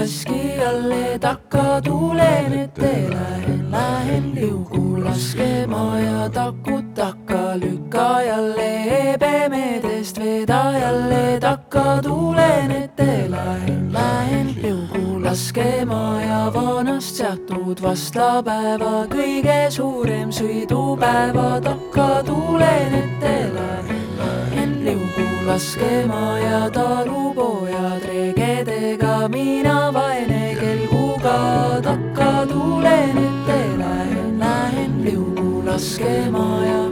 laskijalle takka tulen ette, lähen, lähen liugu laskema ja takut takka lükka jälle. Pemedest vedajalle takka tulen ette, lähen, lähen liugu laskema ja vanast seatud vastlapäeva kõige suurem sõidupäeva takka tulen ette, lähen, lähen liugu laskema ja talupojad liugu laskema ja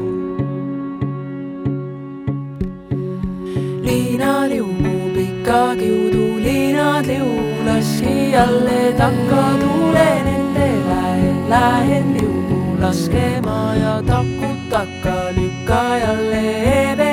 liinaliugu pika kiudu, liinad liu laskijalle takka tulen ette, lähen, lähen liugu laskema ja takut takka lükka jälle